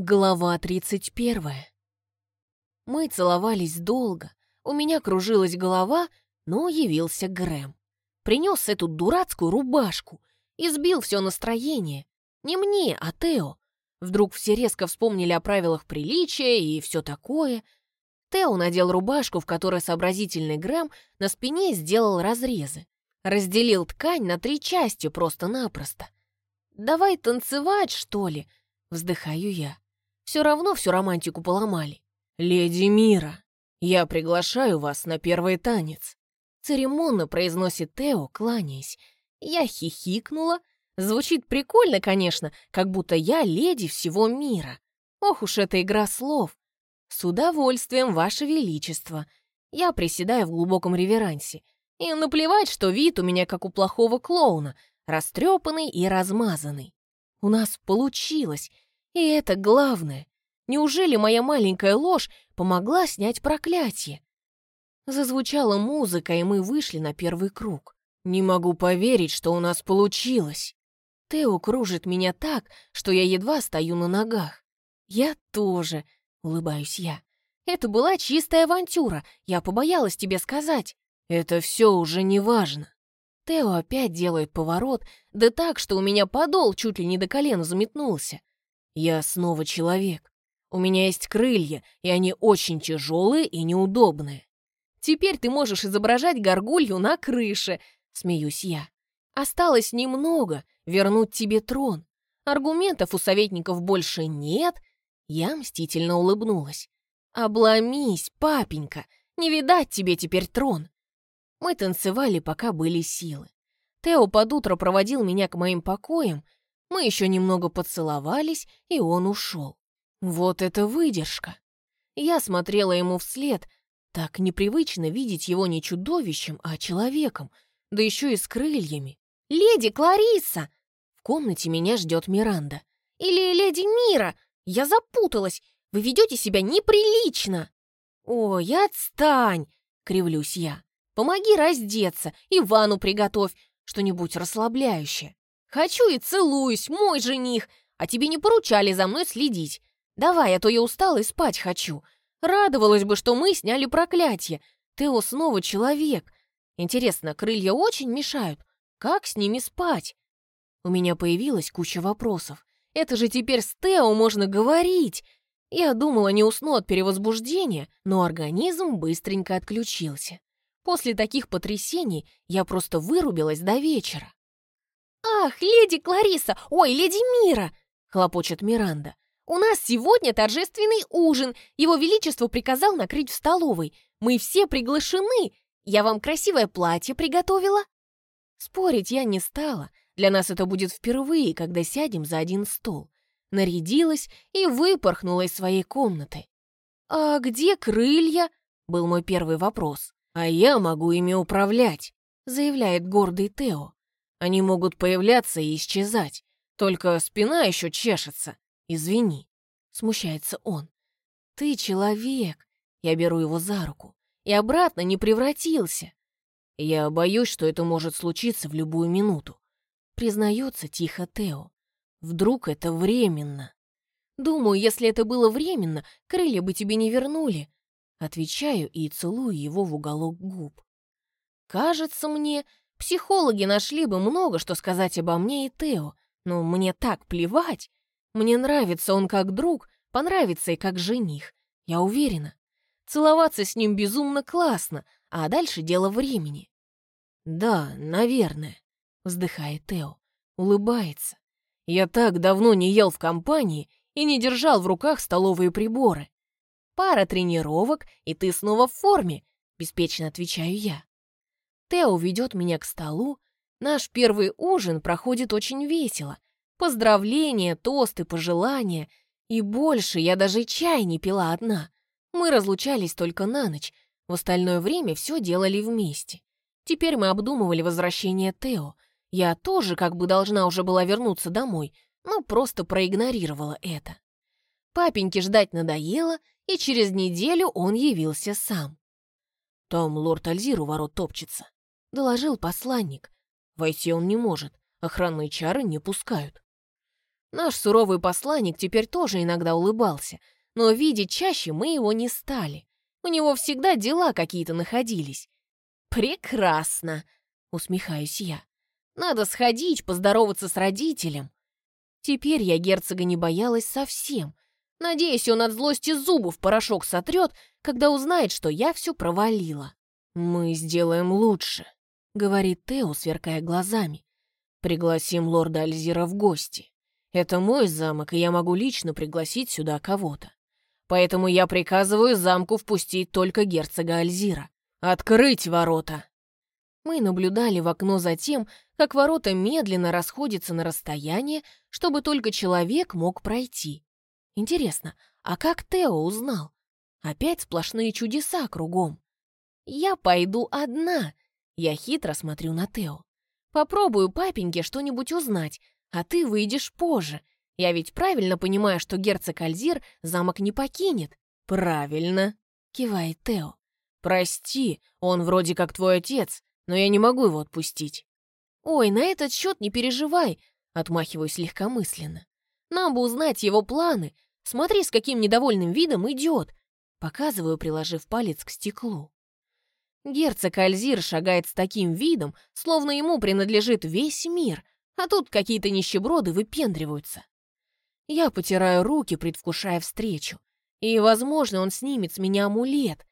Глава 31. Мы целовались долго, у меня кружилась голова, но явился Грэм. Принес эту дурацкую рубашку, избил все настроение. Не мне, а Тео. Вдруг все резко вспомнили о правилах приличия и все такое. Тео надел рубашку, в которой сообразительный Грэм на спине сделал разрезы. Разделил ткань на три части просто-напросто. «Давай танцевать, что ли?» — вздыхаю я. Все равно всю романтику поломали. «Леди Мира, я приглашаю вас на первый танец», церемонно произносит Тео, кланяясь. Я хихикнула. Звучит прикольно, конечно, как будто я леди всего мира. Ох уж эта игра слов. С удовольствием, Ваше Величество. Я приседаю в глубоком реверансе. И наплевать, что вид у меня как у плохого клоуна, растрепанный и размазанный. У нас получилось. И это главное. Неужели моя маленькая ложь помогла снять проклятие? Зазвучала музыка, и мы вышли на первый круг. Не могу поверить, что у нас получилось. Тео кружит меня так, что я едва стою на ногах. Я тоже, улыбаюсь я. Это была чистая авантюра, я побоялась тебе сказать. Это все уже не важно. Тео опять делает поворот, да так, что у меня подол чуть ли не до колена заметнулся. Я снова человек. У меня есть крылья, и они очень тяжелые и неудобные. Теперь ты можешь изображать горгулью на крыше, смеюсь я. Осталось немного, вернуть тебе трон. Аргументов у советников больше нет. Я мстительно улыбнулась. Обломись, папенька, не видать тебе теперь трон. Мы танцевали, пока были силы. Тео под утро проводил меня к моим покоям, мы еще немного поцеловались, и он ушел. Вот это выдержка! Я смотрела ему вслед, так непривычно видеть его не чудовищем, а человеком, да еще и с крыльями. «Леди Клариса!» В комнате меня ждет Миранда. «Или леди Мира! Я запуталась! Вы ведете себя неприлично!» «Ой, отстань!» — кривлюсь я. «Помоги раздеться и ванну приготовь, что-нибудь расслабляющее». Хочу и целуюсь, мой жених, а тебе не поручали за мной следить. Давай, а то я устала и спать хочу. Радовалась бы, что мы сняли проклятие. Тео снова человек. Интересно, крылья очень мешают? Как с ними спать? У меня появилась куча вопросов. Это же теперь с Тео можно говорить. Я думала, не усну от перевозбуждения, но организм быстренько отключился. После таких потрясений я просто вырубилась до вечера. «Ах, леди Клариса! Ой, леди Мира!» — хлопочет Миранда. «У нас сегодня торжественный ужин. Его Величество приказал накрыть в столовой. Мы все приглашены. Я вам красивое платье приготовила». Спорить я не стала. Для нас это будет впервые, когда сядем за один стол. Нарядилась и выпорхнула из своей комнаты. «А где крылья?» — был мой первый вопрос. «А я могу ими управлять», — заявляет гордый Тео. Они могут появляться и исчезать. Только спина еще чешется. Извини. Смущается он. Ты человек. Я беру его за руку. И обратно не превратился. Я боюсь, что это может случиться в любую минуту. Признается тихо Тео. Вдруг это временно. Думаю, если это было временно, крылья бы тебе не вернули. Отвечаю и целую его в уголок губ. Кажется мне, Психологи нашли бы много, что сказать обо мне и Тео, но мне так плевать. Мне нравится он как друг, понравится и как жених, я уверена. Целоваться с ним безумно классно, а дальше дело времени. «Да, наверное», — вздыхает Тео, улыбается. «Я так давно не ел в компании и не держал в руках столовые приборы. Пара тренировок, и ты снова в форме», — беспечно отвечаю я. Тео ведет меня к столу. Наш первый ужин проходит очень весело. Поздравления, тосты, пожелания. И больше я даже чай не пила одна. Мы разлучались только на ночь. В остальное время все делали вместе. Теперь мы обдумывали возвращение Тео. Я тоже как бы должна уже была вернуться домой, но просто проигнорировала это. Папеньке ждать надоело, и через неделю он явился сам. Там лорд Альзир у ворот топчется. — доложил посланник. «Войти он не может, охранные чары не пускают». Наш суровый посланник теперь тоже иногда улыбался, но видеть чаще мы его не стали. У него всегда дела какие-то находились. «Прекрасно!» — усмехаюсь я. «Надо сходить, поздороваться с родителем». Теперь я герцога не боялась совсем. Надеюсь, он от злости зубов порошок сотрет, когда узнает, что я все провалила. «Мы сделаем лучше», — говорит Тео, сверкая глазами. «Пригласим лорда Альзира в гости. Это мой замок, и я могу лично пригласить сюда кого-то. Поэтому я приказываю замку впустить только герцога Альзира. Открыть ворота!» Мы наблюдали в окно за тем, как ворота медленно расходятся на расстояние, чтобы только человек мог пройти. Интересно, а как Тео узнал? Опять сплошные чудеса кругом. Я пойду одна. Я хитро смотрю на Тео. Попробую папеньке что-нибудь узнать, а ты выйдешь позже. Я ведь правильно понимаю, что герцог Альзир замок не покинет. Правильно, кивает Тео. Прости, он вроде как твой отец, но я не могу его отпустить. Ой, на этот счет не переживай, отмахиваюсь легкомысленно. Нам бы узнать его планы. Смотри, с каким недовольным видом идет. Показываю, приложив палец к стеклу. Герцог Альзир шагает с таким видом, словно ему принадлежит весь мир, а тут какие-то нищеброды выпендриваются. Я потираю руки, предвкушая встречу. И, возможно, он снимет с меня амулет.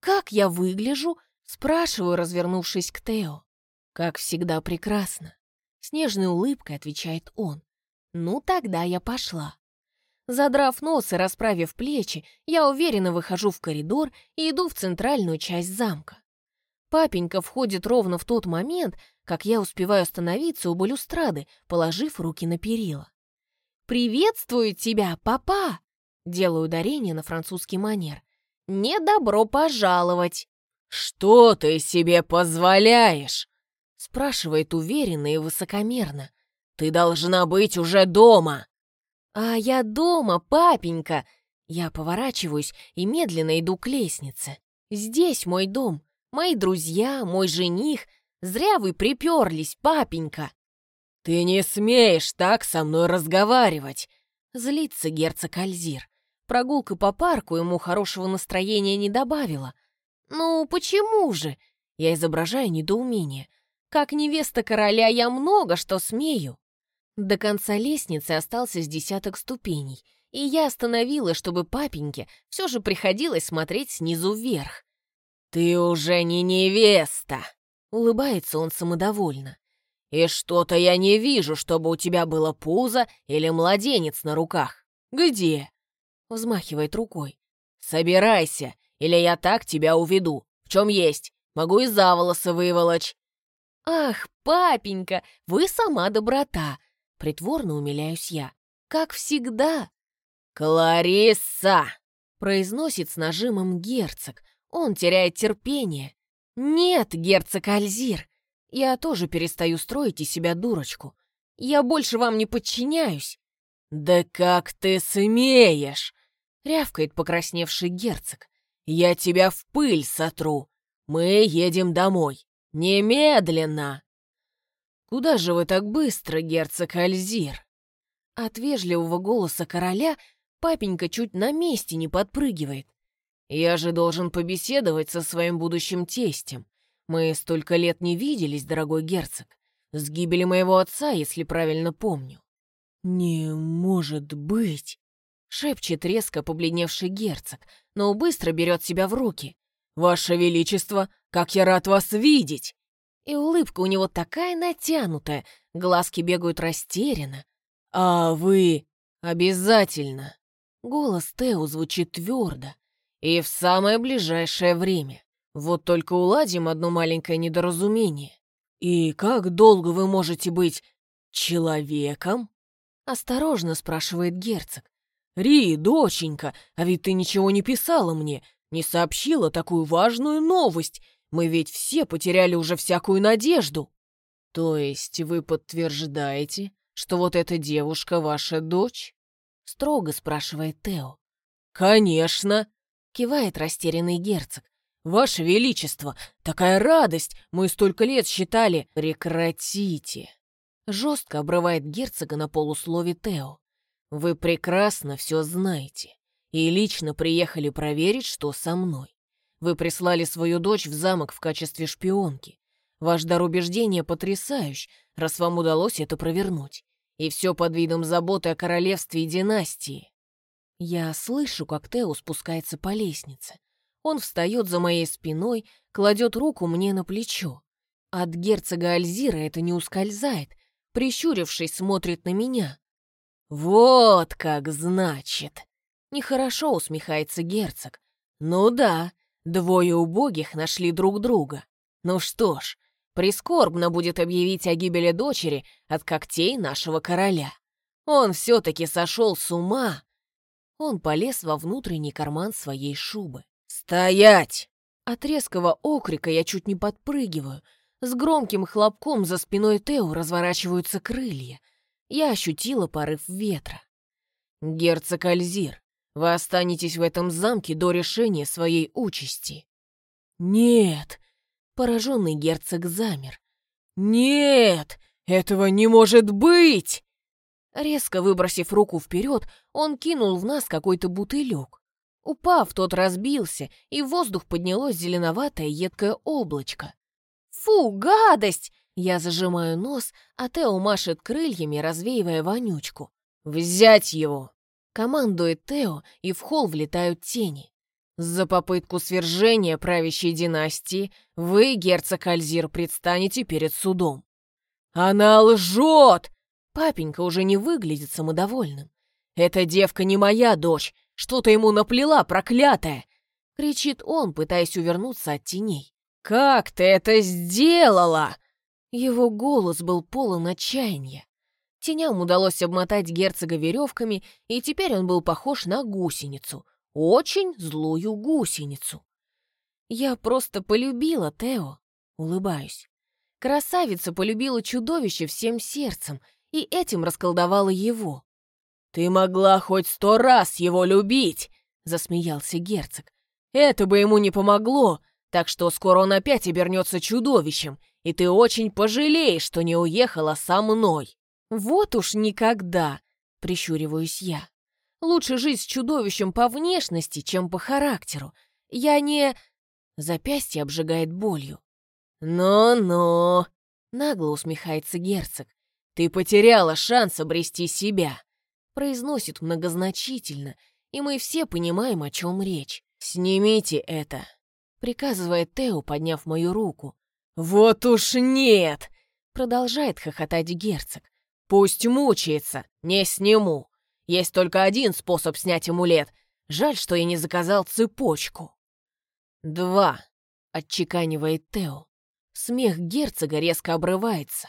Как я выгляжу? Спрашиваю, развернувшись к Тео. Как всегда прекрасно. С нежной улыбкой отвечает он. Ну, тогда я пошла. Задрав нос и расправив плечи, я уверенно выхожу в коридор и иду в центральную часть замка. Папенька входит ровно в тот момент, как я успеваю остановиться у балюстрады, положив руки на перила. «Приветствую тебя, папа!» Делаю ударение на французский манер. «Не добро пожаловать!» «Что ты себе позволяешь?» Спрашивает уверенно и высокомерно. «Ты должна быть уже дома!» «А я дома, папенька!» Я поворачиваюсь и медленно иду к лестнице. «Здесь мой дом, мои друзья, мой жених. Зря вы приперлись, папенька!» «Ты не смеешь так со мной разговаривать!» Злится герцог Альзир. Прогулка по парку ему хорошего настроения не добавила. «Ну, почему же?» Я изображаю недоумение. «Как невеста короля я много что смею!» До конца лестницы остался с десяток ступеней, и я остановилась, чтобы папеньке все же приходилось смотреть снизу вверх. «Ты уже не невеста!» — улыбается он самодовольно. «И что-то я не вижу, чтобы у тебя было пузо или младенец на руках. Где?» — взмахивает рукой. «Собирайся, или я так тебя уведу. В чем есть, могу и за волосы выволочь». «Ах, папенька, вы сама доброта!» — притворно умиляюсь я. «Как всегда!» «Кларисса!» — произносит с нажимом герцог. Он теряет терпение. «Нет, герцог Альзир, я тоже перестаю строить из себя дурочку. Я больше вам не подчиняюсь». «Да как ты смеешь?» — рявкает покрасневший герцог. «Я тебя в пыль сотру. Мы едем домой. Немедленно!» «Куда же вы так быстро, герцог Альзир?» От вежливого голоса короля папенька чуть на месте не подпрыгивает. «Я же должен побеседовать со своим будущим тестем. Мы столько лет не виделись, дорогой герцог. С гибели моего отца, если правильно помню. «Не может быть!» — шепчет резко побледневший герцог, но быстро берет себя в руки. «Ваше Величество, как я рад вас видеть!» И улыбка у него такая натянутая, глазки бегают растерянно. «А вы обязательно!» Голос Тео звучит твердо. «И в самое ближайшее время. Вот только уладим одно маленькое недоразумение. И как долго вы можете быть человеком? Осторожно спрашивает герцог. Ри, доченька, а ведь ты ничего не писала мне, не сообщила такую важную новость. Мы ведь все потеряли уже всякую надежду. То есть вы подтверждаете, что вот эта девушка ваша дочь? Строго спрашивает Тео. Конечно, кивает растерянный герцог. «Ваше Величество, такая радость! Мы столько лет считали...» «Прекратите!» Жестко обрывает герцога на полуслове Тео. «Вы прекрасно все знаете и лично приехали проверить, что со мной. Вы прислали свою дочь в замок в качестве шпионки. Ваш дар убеждения потрясающ, раз вам удалось это провернуть. И все под видом заботы о королевстве и династии. Я слышу, как Тео спускается по лестнице. Он встает за моей спиной, кладет руку мне на плечо. От герцога Альзира это не ускользает, прищурившись, смотрит на меня. «Вот как значит!» Нехорошо усмехается герцог. «Ну да, двое убогих нашли друг друга. Ну что ж, прискорбно будет объявить о гибели дочери от когтей нашего короля. Он все-таки сошел с ума!» Он полез во внутренний карман своей шубы. «Стоять!» От резкого окрика я чуть не подпрыгиваю. С громким хлопком за спиной Тео разворачиваются крылья. Я ощутила порыв ветра. «Герцог Альзир, вы останетесь в этом замке до решения своей участи». «Нет!» Пораженный герцог замер. «Нет! Этого не может быть!» Резко выбросив руку вперед, он кинул в нас какой-то бутылек. Упав, тот разбился, и в воздух поднялось зеленоватое едкое облачко. «Фу, гадость!» Я зажимаю нос, а Тео машет крыльями, развеивая вонючку. «Взять его!» Командует Тео, и в холл влетают тени. За попытку свержения правящей династии вы, герцог Альзир, предстанете перед судом. «Она лжет!» Папенька уже не выглядит самодовольным. «Эта девка не моя дочь! Что-то ему наплела, проклятая!» Кричит он, пытаясь увернуться от теней. «Как ты это сделала?» Его голос был полон отчаяния. Теням удалось обмотать герцога веревками, и теперь он был похож на гусеницу. Очень злую гусеницу. Я просто полюбила Тео. Улыбаюсь. Красавица полюбила чудовище всем сердцем и этим расколдовала его. «Ты могла хоть сто раз его любить!» — засмеялся герцог. «Это бы ему не помогло, так что скоро он опять обернется чудовищем, и ты очень пожалеешь, что не уехала со мной». «Вот уж никогда!» — прищуриваюсь я. «Лучше жить с чудовищем по внешности, чем по характеру. Я не...» Запястье обжигает болью. «Ну-ну!» — нагло усмехается герцог. «Ты потеряла шанс обрести себя!» Произносит многозначительно, и мы все понимаем, о чем речь. «Снимите это!» приказывает Тео, подняв мою руку. «Вот уж нет!» Продолжает хохотать герцог. «Пусть мучается, не сниму. Есть только один способ снять амулет. Жаль, что я не заказал цепочку». «Два», — отчеканивает Тео. Смех герцога резко обрывается.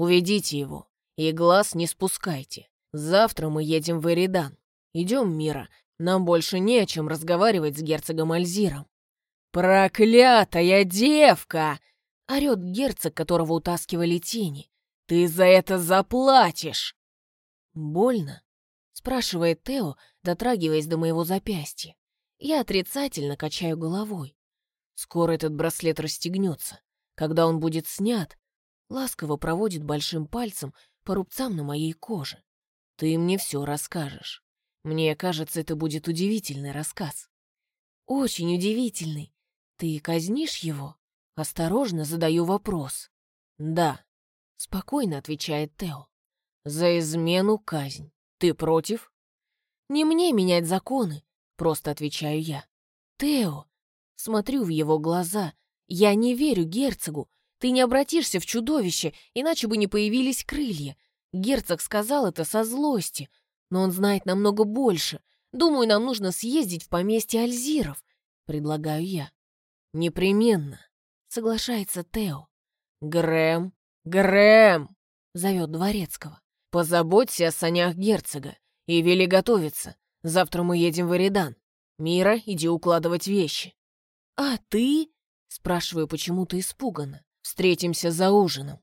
«Уведите его и глаз не спускайте. Завтра мы едем в Эридан. Идем, Мира, нам больше не о чем разговаривать с герцогом Альзиром». «Проклятая девка!» — орёт герцог, которого утаскивали тени. «Ты за это заплатишь!» «Больно?» — спрашивает Тео, дотрагиваясь до моего запястья. Я отрицательно качаю головой. Скоро этот браслет расстегнется. Когда он будет снят, ласково проводит большим пальцем по рубцам на моей коже. Ты мне все расскажешь. Мне кажется, это будет удивительный рассказ. Очень удивительный. «Ты казнишь его?» Осторожно задаю вопрос. «Да», — спокойно отвечает Тео. «За измену казнь. Ты против?» «Не мне менять законы», — просто отвечаю я. «Тео!» Смотрю в его глаза. «Я не верю герцогу. Ты не обратишься в чудовище, иначе бы не появились крылья. Герцог сказал это со злости, но он знает намного больше. Думаю, нам нужно съездить в поместье Альзиров», — предлагаю я. «Непременно», — соглашается Тео. «Грэм, Грэм!» — зовет Дворецкого. «Позаботься о санях герцога и вели готовиться. Завтра мы едем в Эридан. Мира, иди укладывать вещи». «А ты?» — спрашиваю почему-то испуганно. «Встретимся за ужином».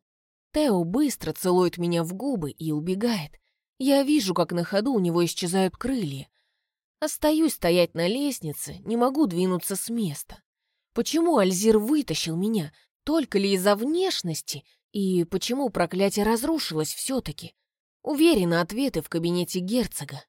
Тео быстро целует меня в губы и убегает. Я вижу, как на ходу у него исчезают крылья. Остаюсь стоять на лестнице, не могу двинуться с места. Почему Альзир вытащил меня? Только ли из-за внешности? И почему проклятие разрушилось все-таки? Уверена, ответы в кабинете герцога.